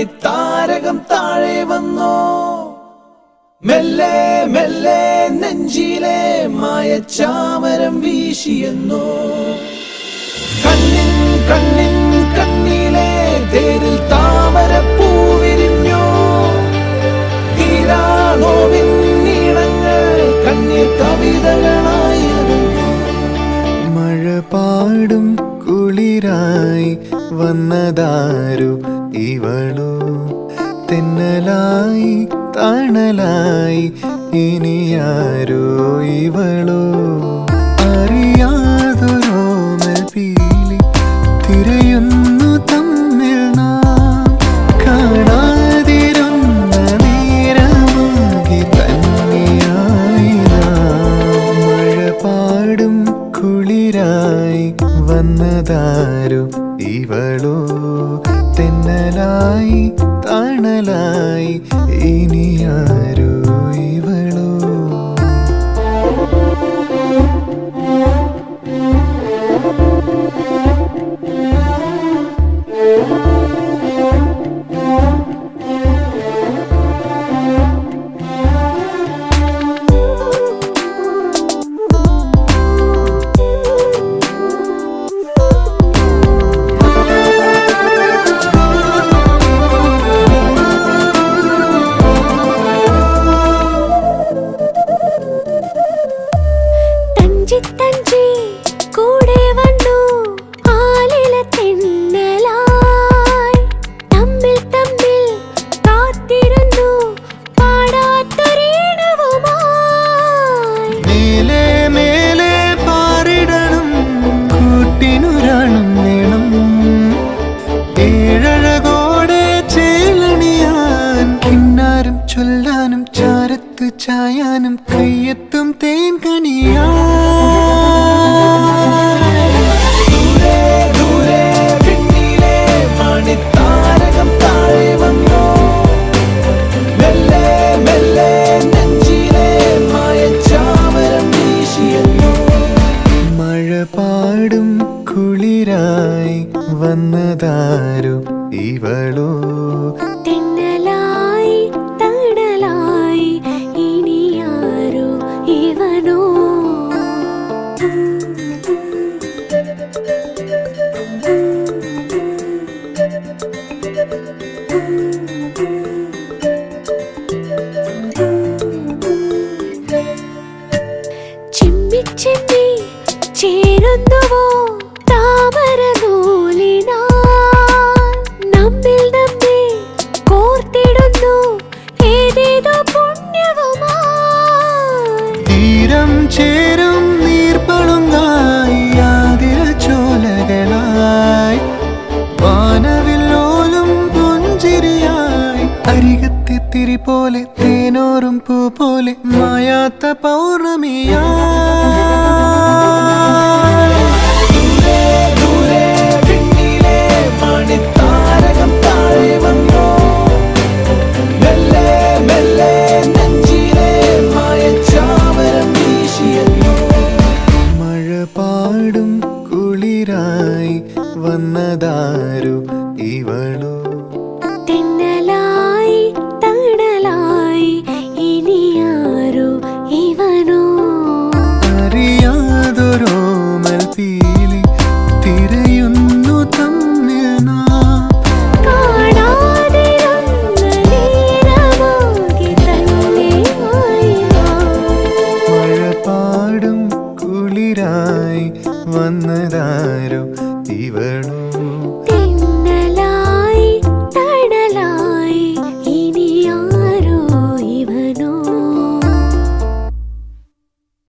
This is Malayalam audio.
മണിത്താരകം താഴെ വന്നോ? മെല്ലെ മെല്ലെ നെഞ്ചിലെ മായച്ചാമരം വീശിയെന്നോ? കണ്ണിൻ കണ്ണിൻ കണ്ണിലെ തേരിൽ താമര പൂവിരിഞ്ഞോ തീരാണോവിൻ നീളങ്ങൾ കണ്ണീർ കവിതകളായി മഴ പാടും കുളിരായി വന്നതാരു ഇവളോ തെന്നലായി തണലായി ഇനിയാരോ ഇവളോ? വന്നതാരു? ഇവളോ തെന്നലായി തണലായി ഇനിയാരോ ചായാനും കയ്യെത്തും തേൻ കണിയാ പാടും കുളിരായി വന്നതാരു ഇവളോ. మిచ్చింది చేరుందువో അരികത്തെത്തിരി പോലെ തേനോറും പൂ പോലെ മായാത്ത വീശിയെന്നോ. പാടും വന്നതാരു ഇവളോ. വന്നതാരോ? ഇവളോ